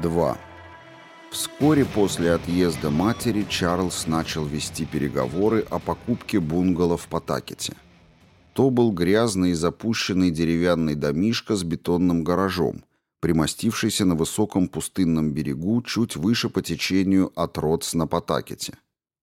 2. Вскоре после отъезда матери Чарльз начал вести переговоры о покупке бунгало в Потакете. То был грязный и запущенный деревянный домишко с бетонным гаражом, примостившийся на высоком пустынном берегу чуть выше по течению от Ротс на Потакете.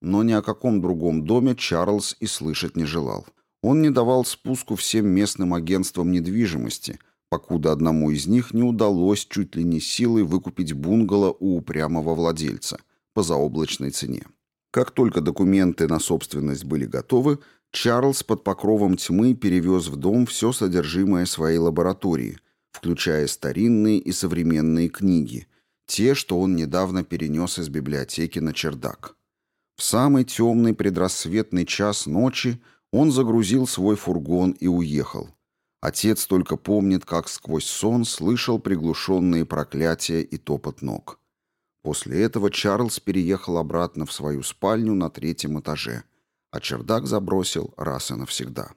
Но ни о каком другом доме Чарльз и слышать не желал. Он не давал спуску всем местным агентствам недвижимости – покуда одному из них не удалось чуть ли не силой выкупить бунгало у упрямого владельца по заоблачной цене. Как только документы на собственность были готовы, Чарльз под покровом тьмы перевез в дом все содержимое своей лаборатории, включая старинные и современные книги, те, что он недавно перенес из библиотеки на чердак. В самый темный предрассветный час ночи он загрузил свой фургон и уехал, Отец только помнит, как сквозь сон слышал приглушенные проклятия и топот ног. После этого Чарльз переехал обратно в свою спальню на третьем этаже, а чердак забросил раз и навсегда.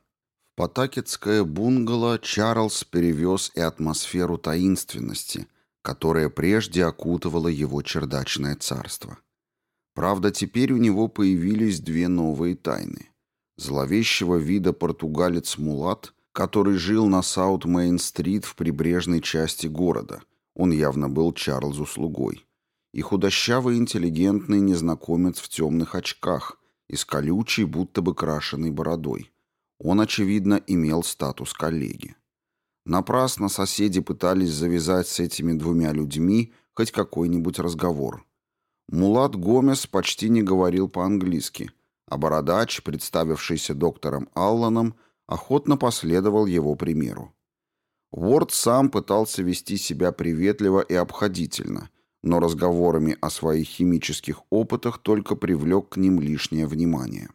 В Потакетское бунгало Чарльз перевез и атмосферу таинственности, которая прежде окутывала его чердачное царство. Правда, теперь у него появились две новые тайны. Зловещего вида португалец Мулат – который жил на Саут-Мейн-стрит в прибрежной части города. Он явно был Чарльзу слугой. И худощавый интеллигентный незнакомец в темных очках и с колючей, будто бы крашеной бородой. Он, очевидно, имел статус коллеги. Напрасно соседи пытались завязать с этими двумя людьми хоть какой-нибудь разговор. Мулат Гомес почти не говорил по-английски, а бородач, представившийся доктором Алланом, охотно последовал его примеру. Уорд сам пытался вести себя приветливо и обходительно, но разговорами о своих химических опытах только привлек к ним лишнее внимание.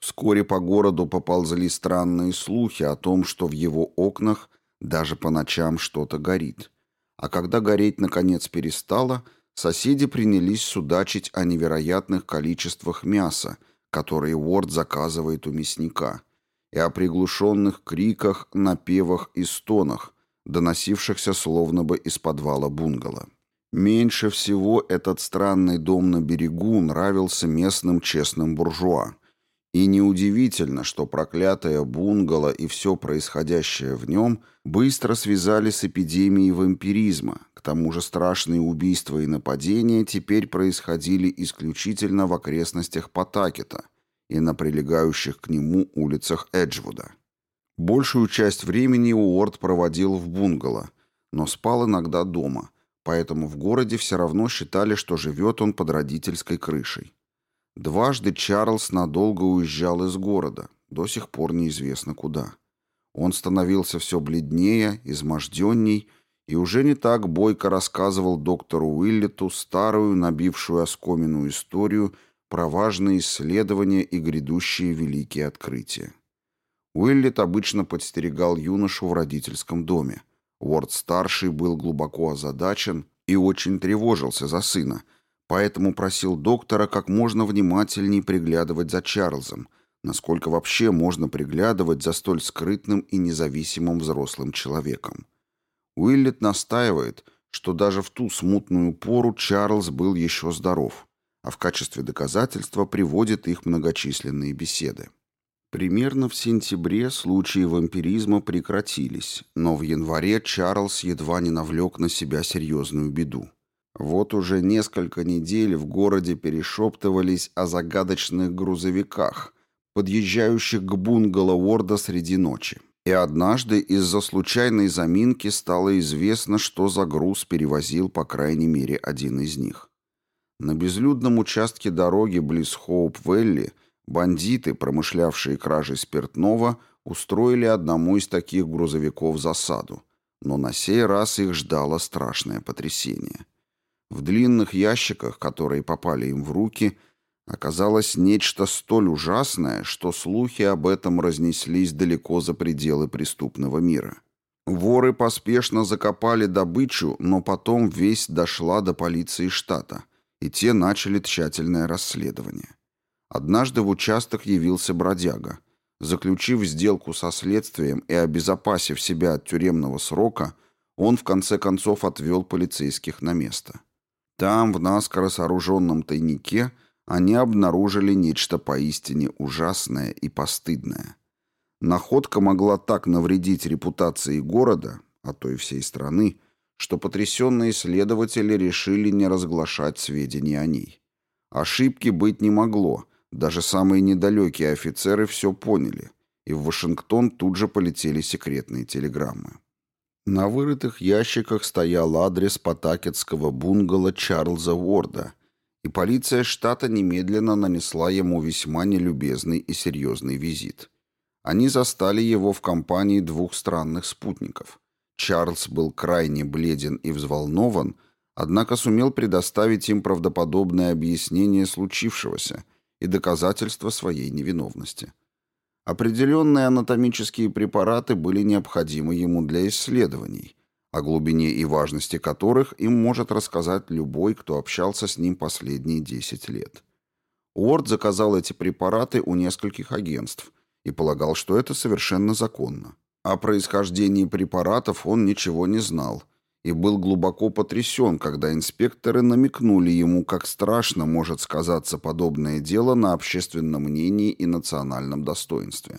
Вскоре по городу поползли странные слухи о том, что в его окнах даже по ночам что-то горит. А когда гореть наконец перестало, соседи принялись судачить о невероятных количествах мяса, которые Уорд заказывает у мясника – и о приглушенных криках, напевах и стонах, доносившихся словно бы из подвала бунгало. Меньше всего этот странный дом на берегу нравился местным честным буржуа. И неудивительно, что проклятая бунгало и все происходящее в нем быстро связали с эпидемией вампиризма. К тому же страшные убийства и нападения теперь происходили исключительно в окрестностях Потакета – и на прилегающих к нему улицах Эджвуда. Большую часть времени Уорд проводил в бунгало, но спал иногда дома, поэтому в городе все равно считали, что живет он под родительской крышей. Дважды Чарльз надолго уезжал из города, до сих пор неизвестно куда. Он становился все бледнее, изможденней и уже не так бойко рассказывал доктору Уиллету старую, набившую оскомину историю про важные исследования и грядущие великие открытия. Уиллет обычно подстерегал юношу в родительском доме. Уорд-старший был глубоко озадачен и очень тревожился за сына, поэтому просил доктора как можно внимательней приглядывать за Чарльзом, насколько вообще можно приглядывать за столь скрытным и независимым взрослым человеком. Уиллет настаивает, что даже в ту смутную пору Чарльз был еще здоров а в качестве доказательства приводит их многочисленные беседы. Примерно в сентябре случаи вампиризма прекратились, но в январе Чарльз едва не навлек на себя серьезную беду. Вот уже несколько недель в городе перешептывались о загадочных грузовиках, подъезжающих к бунгало Уорда среди ночи. И однажды из-за случайной заминки стало известно, что за груз перевозил по крайней мере один из них. На безлюдном участке дороги близ Хоуп-Велли бандиты, промышлявшие кражей спиртного, устроили одному из таких грузовиков засаду. Но на сей раз их ждало страшное потрясение. В длинных ящиках, которые попали им в руки, оказалось нечто столь ужасное, что слухи об этом разнеслись далеко за пределы преступного мира. Воры поспешно закопали добычу, но потом весть дошла до полиции штата – и те начали тщательное расследование. Однажды в участок явился бродяга. Заключив сделку со следствием и обезопасив себя от тюремного срока, он в конце концов отвел полицейских на место. Там, в наскоро сооруженном тайнике, они обнаружили нечто поистине ужасное и постыдное. Находка могла так навредить репутации города, а то и всей страны, что потрясенные следователи решили не разглашать сведения о ней. Ошибки быть не могло, даже самые недалекие офицеры все поняли, и в Вашингтон тут же полетели секретные телеграммы. На вырытых ящиках стоял адрес потакетского бунгало Чарльза Уорда, и полиция штата немедленно нанесла ему весьма нелюбезный и серьезный визит. Они застали его в компании двух странных спутников. Чарльз был крайне бледен и взволнован, однако сумел предоставить им правдоподобное объяснение случившегося и доказательства своей невиновности. Определенные анатомические препараты были необходимы ему для исследований, о глубине и важности которых им может рассказать любой, кто общался с ним последние 10 лет. Уорд заказал эти препараты у нескольких агентств и полагал, что это совершенно законно. О происхождении препаратов он ничего не знал – и был глубоко потрясен, когда инспекторы намекнули ему, как страшно может сказаться подобное дело на общественном мнении и национальном достоинстве.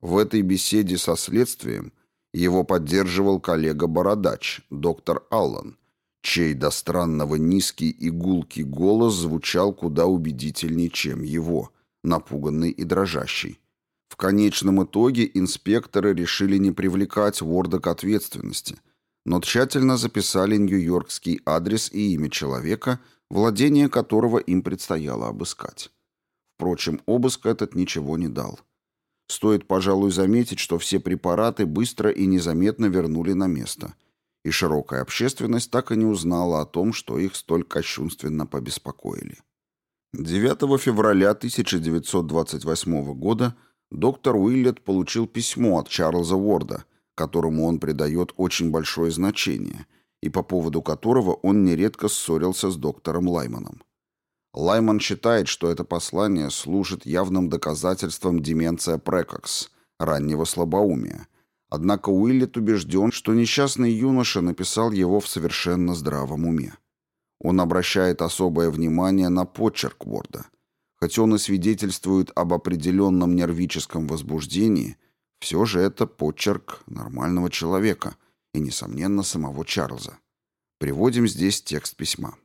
В этой беседе со следствием его поддерживал коллега-бородач, доктор Аллан, чей до странного низкий и гулкий голос звучал куда убедительнее, чем его, напуганный и дрожащий. В конечном итоге инспекторы решили не привлекать Уорда к ответственности – но тщательно записали нью-йоркский адрес и имя человека, владение которого им предстояло обыскать. Впрочем, обыск этот ничего не дал. Стоит, пожалуй, заметить, что все препараты быстро и незаметно вернули на место, и широкая общественность так и не узнала о том, что их столь кощунственно побеспокоили. 9 февраля 1928 года доктор Уиллет получил письмо от Чарльза Уорда – которому он придает очень большое значение и по поводу которого он нередко ссорился с доктором Лайманом. Лайман считает, что это послание служит явным доказательством деменция прекокс, раннего слабоумия. Однако Уиллет убежден, что несчастный юноша написал его в совершенно здравом уме. Он обращает особое внимание на почерк Ворда. Хоть он и свидетельствует об определенном нервическом возбуждении, все же это почерк нормального человека и, несомненно, самого Чарльза. Приводим здесь текст письма.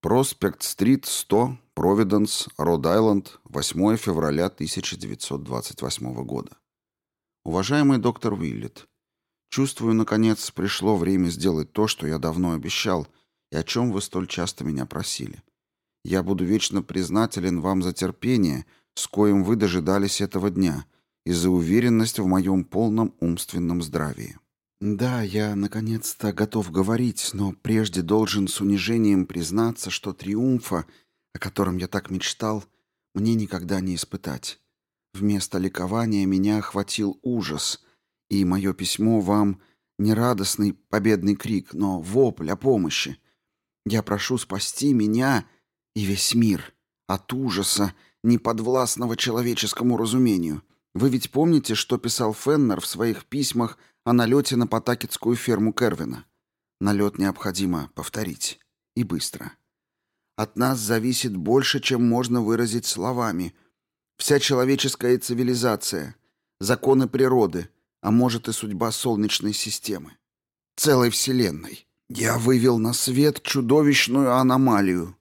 Проспект-стрит, 100, Провиденс, Род-Айленд, 8 февраля 1928 года. Уважаемый доктор Уиллет, чувствую, наконец, пришло время сделать то, что я давно обещал и о чем вы столь часто меня просили. Я буду вечно признателен вам за терпение, с коим вы дожидались этого дня — и за уверенность в моем полном умственном здравии. Да, я наконец-то готов говорить, но прежде должен с унижением признаться, что триумфа, о котором я так мечтал, мне никогда не испытать. Вместо ликования меня охватил ужас, и мое письмо вам не радостный победный крик, но вопль о помощи. Я прошу спасти меня и весь мир от ужаса, неподвластного человеческому разумению. Вы ведь помните, что писал Феннер в своих письмах о налете на Потакетскую ферму Кервина? Налет необходимо повторить. И быстро. От нас зависит больше, чем можно выразить словами. Вся человеческая цивилизация, законы природы, а может и судьба Солнечной системы. Целой Вселенной. Я вывел на свет чудовищную аномалию.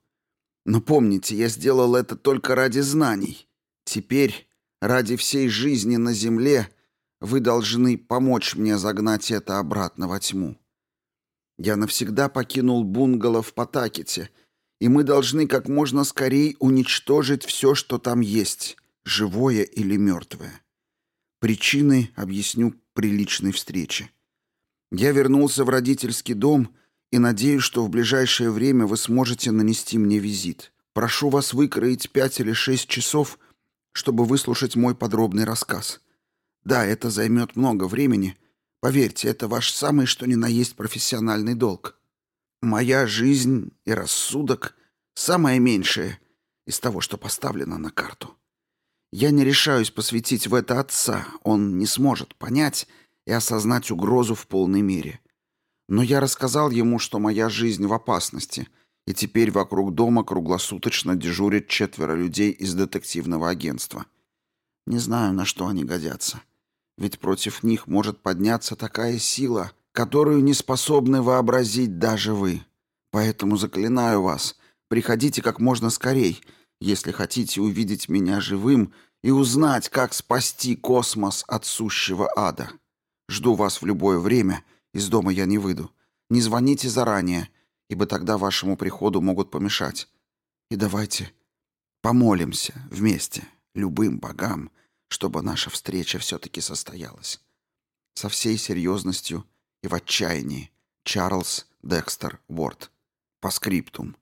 Но помните, я сделал это только ради знаний. Теперь Ради всей жизни на земле вы должны помочь мне загнать это обратно во тьму. Я навсегда покинул бунгало в Потакете, и мы должны как можно скорее уничтожить все, что там есть, живое или мертвое. Причины объясню при личной встрече. Я вернулся в родительский дом и надеюсь, что в ближайшее время вы сможете нанести мне визит. Прошу вас выкроить пять или шесть часов чтобы выслушать мой подробный рассказ. Да, это займет много времени. Поверьте, это ваш самый что ни на есть профессиональный долг. Моя жизнь и рассудок — самое меньшее из того, что поставлено на карту. Я не решаюсь посвятить в это отца, он не сможет понять и осознать угрозу в полной мере. Но я рассказал ему, что моя жизнь в опасности, и теперь вокруг дома круглосуточно дежурят четверо людей из детективного агентства. Не знаю, на что они годятся. Ведь против них может подняться такая сила, которую не способны вообразить даже вы. Поэтому заклинаю вас, приходите как можно скорей, если хотите увидеть меня живым и узнать, как спасти космос от сущего ада. Жду вас в любое время, из дома я не выйду. Не звоните заранее, ибо тогда вашему приходу могут помешать. И давайте помолимся вместе, любым богам, чтобы наша встреча все-таки состоялась. Со всей серьезностью и в отчаянии. Чарльз Декстер Уорд. По скриптум.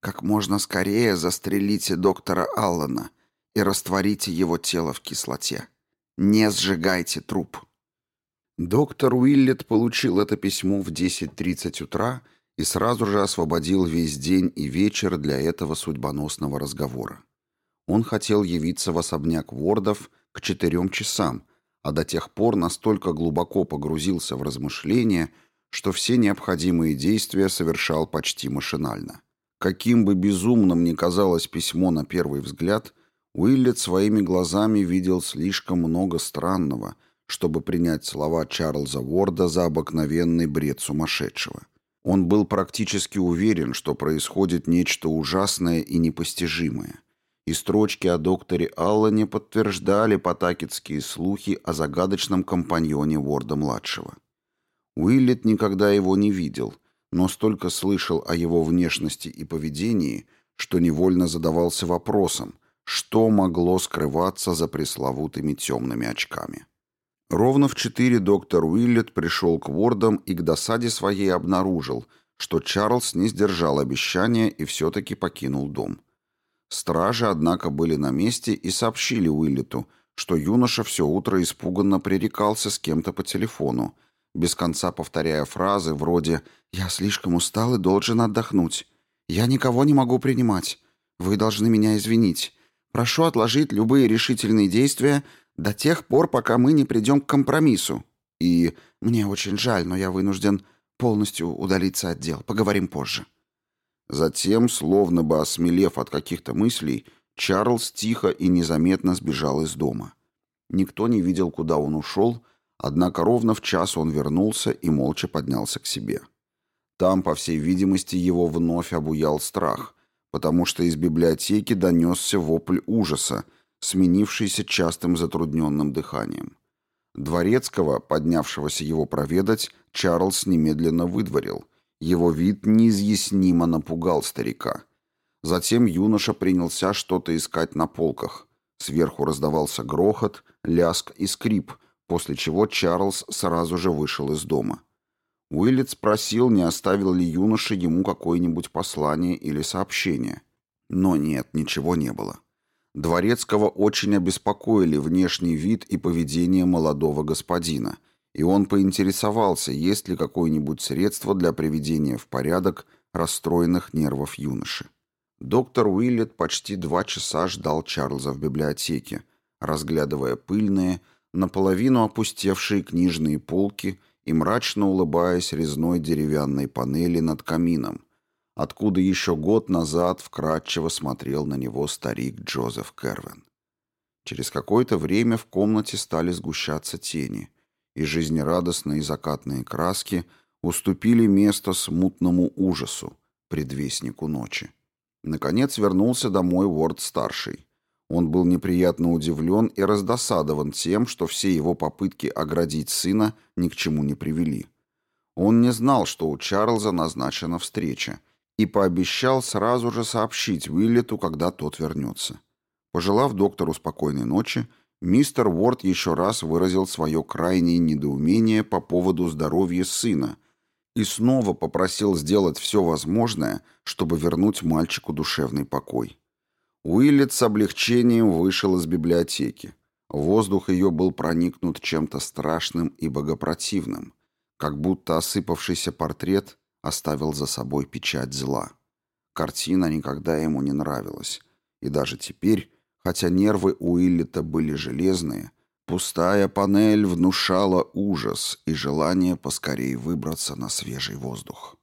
Как можно скорее застрелите доктора Аллана и растворите его тело в кислоте. Не сжигайте труп. Доктор Уиллет получил это письмо в 10.30 утра и сразу же освободил весь день и вечер для этого судьбоносного разговора. Он хотел явиться в особняк Вордов к четырем часам, а до тех пор настолько глубоко погрузился в размышления, что все необходимые действия совершал почти машинально. Каким бы безумным ни казалось письмо на первый взгляд, Уиллет своими глазами видел слишком много странного, чтобы принять слова Чарльза Уорда за обыкновенный бред сумасшедшего. Он был практически уверен, что происходит нечто ужасное и непостижимое – и строчки о докторе Аллане подтверждали потакетские слухи о загадочном компаньоне Ворда-младшего. Уиллет никогда его не видел, но столько слышал о его внешности и поведении, что невольно задавался вопросом, что могло скрываться за пресловутыми темными очками. Ровно в четыре доктор Уиллет пришел к Вордам и к досаде своей обнаружил, что Чарльз не сдержал обещания и все-таки покинул дом. Стражи, однако, были на месте и сообщили Уиллету, что юноша все утро испуганно пререкался с кем-то по телефону, без конца повторяя фразы вроде «Я слишком устал и должен отдохнуть. Я никого не могу принимать. Вы должны меня извинить. Прошу отложить любые решительные действия до тех пор, пока мы не придем к компромиссу. И мне очень жаль, но я вынужден полностью удалиться от дел. Поговорим позже». Затем, словно бы осмелев от каких-то мыслей, Чарльз тихо и незаметно сбежал из дома. Никто не видел, куда он ушел, однако ровно в час он вернулся и молча поднялся к себе. Там, по всей видимости, его вновь обуял страх, потому что из библиотеки донесся вопль ужаса, сменившийся частым затрудненным дыханием. Дворецкого, поднявшегося его проведать, Чарльз немедленно выдворил – его вид неизъяснимо напугал старика. Затем юноша принялся что-то искать на полках. Сверху раздавался грохот, ляск и скрип, после чего Чарльз сразу же вышел из дома. Уиллет спросил, не оставил ли юноша ему какое-нибудь послание или сообщение. Но нет, ничего не было. Дворецкого очень обеспокоили внешний вид и поведение молодого господина – и он поинтересовался, есть ли какое-нибудь средство для приведения в порядок расстроенных нервов юноши. Доктор Уиллет почти два часа ждал Чарльза в библиотеке, разглядывая пыльные, наполовину опустевшие книжные полки и мрачно улыбаясь резной деревянной панели над камином, откуда еще год назад вкратчиво смотрел на него старик Джозеф Кервин. Через какое-то время в комнате стали сгущаться тени – и жизнерадостные закатные краски уступили место смутному ужасу, предвестнику ночи. Наконец вернулся домой Уорд-старший. Он был неприятно удивлен и раздосадован тем, что все его попытки оградить сына ни к чему не привели. Он не знал, что у Чарльза назначена встреча, и пообещал сразу же сообщить Уиллету, когда тот вернется. Пожелав доктору спокойной ночи, Мистер Уорд еще раз выразил свое крайнее недоумение по поводу здоровья сына и снова попросил сделать все возможное, чтобы вернуть мальчику душевный покой. Уиллет с облегчением вышел из библиотеки. Воздух ее был проникнут чем-то страшным и богопротивным, как будто осыпавшийся портрет оставил за собой печать зла. Картина никогда ему не нравилась, и даже теперь, Хотя нервы у Иллита были железные, Пустая панель внушала ужас и желание поскорей выбраться на свежий воздух.